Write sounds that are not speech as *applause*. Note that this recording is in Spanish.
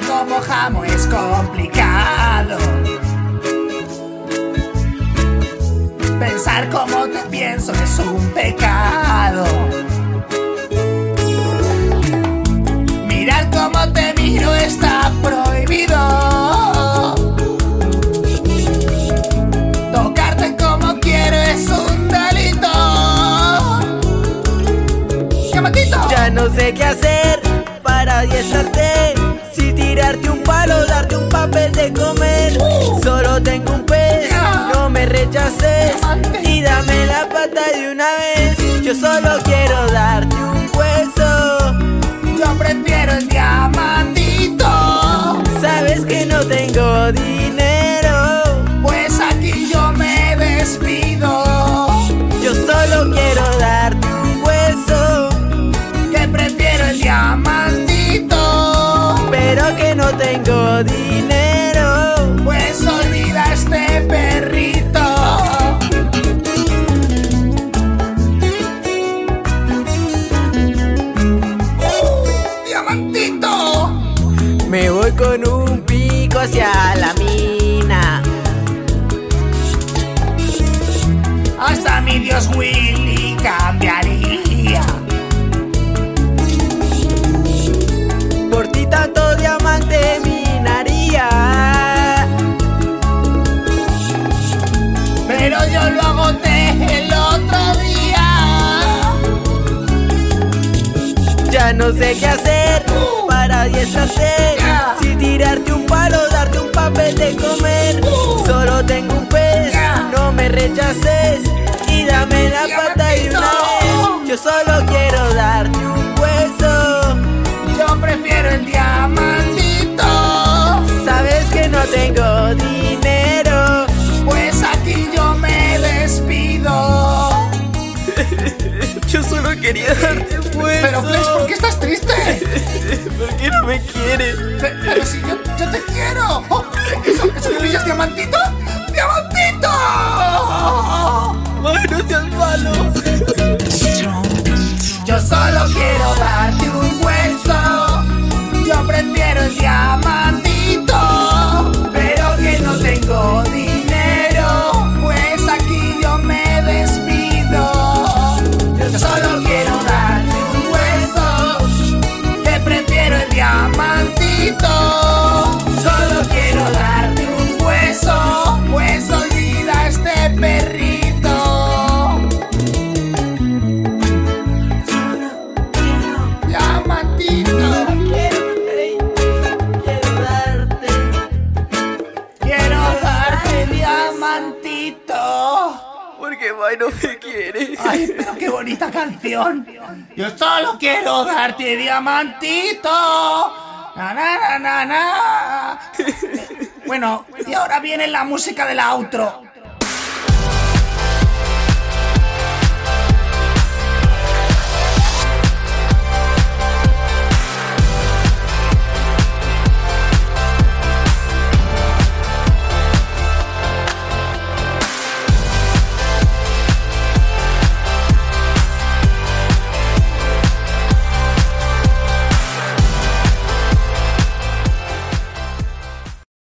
Como jamo es complicado. Pensar como te pienso es un pecado. Mirar como te miro está prohibido. Tocarte como quiero es un delito. ¡Llamatito! Ya no sé qué hacer para adiestrarte. Si tirarte un palo, darte un papel de comer. Solo tengo un pez, no me rechaces. Y dame la pata de una vez. Yo solo quiero darte un hueso. Yo prefiero no tengo dinero. Pues olvida este perrito. ¡Uh! ¡Diamantito! Me voy con un pico hacia la mina. Hasta mi Dios Willy cambiaría. No sé qué hacer para. Ya. Si tirarte un palo, darte un papel de comer. Solo tengo un pez, no me rechaces. Y dame la pata quería darte hueso. Pero Flex, ¿por qué estás triste? *laughs* ¿Por qué no me quieres? Pe- Pero si yo, yo te quiero. Oh, ¿Eso, eso que brillas diamantito? ¡Diamantito! Ay, no seas malo. Yo solo quiero darte un hueso. Yo prefiero el diamantito. No. Ay, pero qué bonita canción. Yo solo quiero darte diamantito. Na, na, na, na, na. Bueno, y ahora viene la música del outro.